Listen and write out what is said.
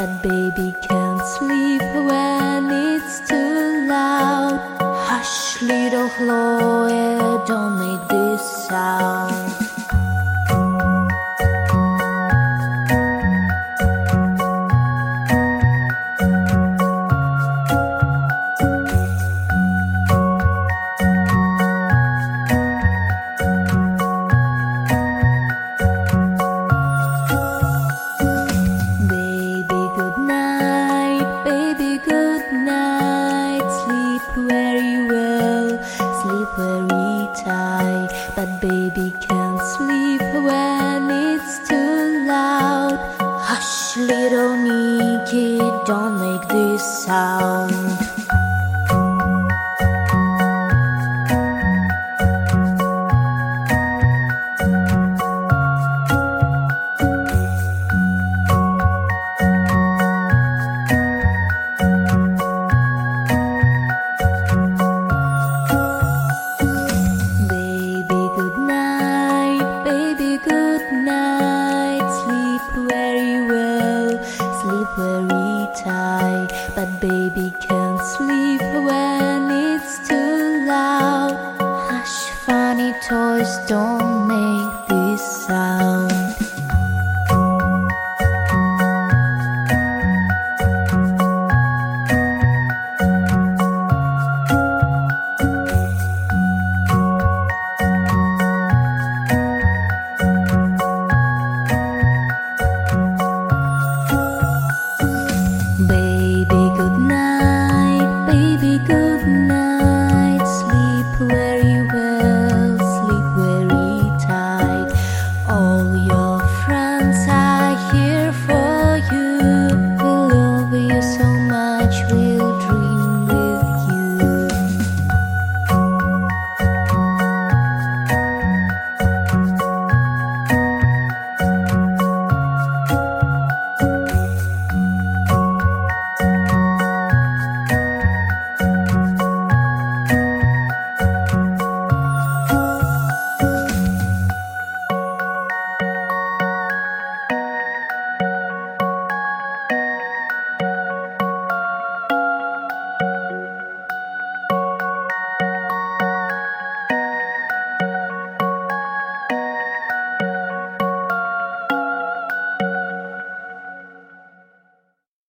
But baby can't sleep when it's too loud. Hush, little Chloe, don't night. Sleep very well, sleep very tight. But baby can't sleep when it's too loud. Hush, little Nikki, don't make this sound. Very tight. But baby can't sleep when it's too loud. Hush, funny toys, don't make this sound. Here for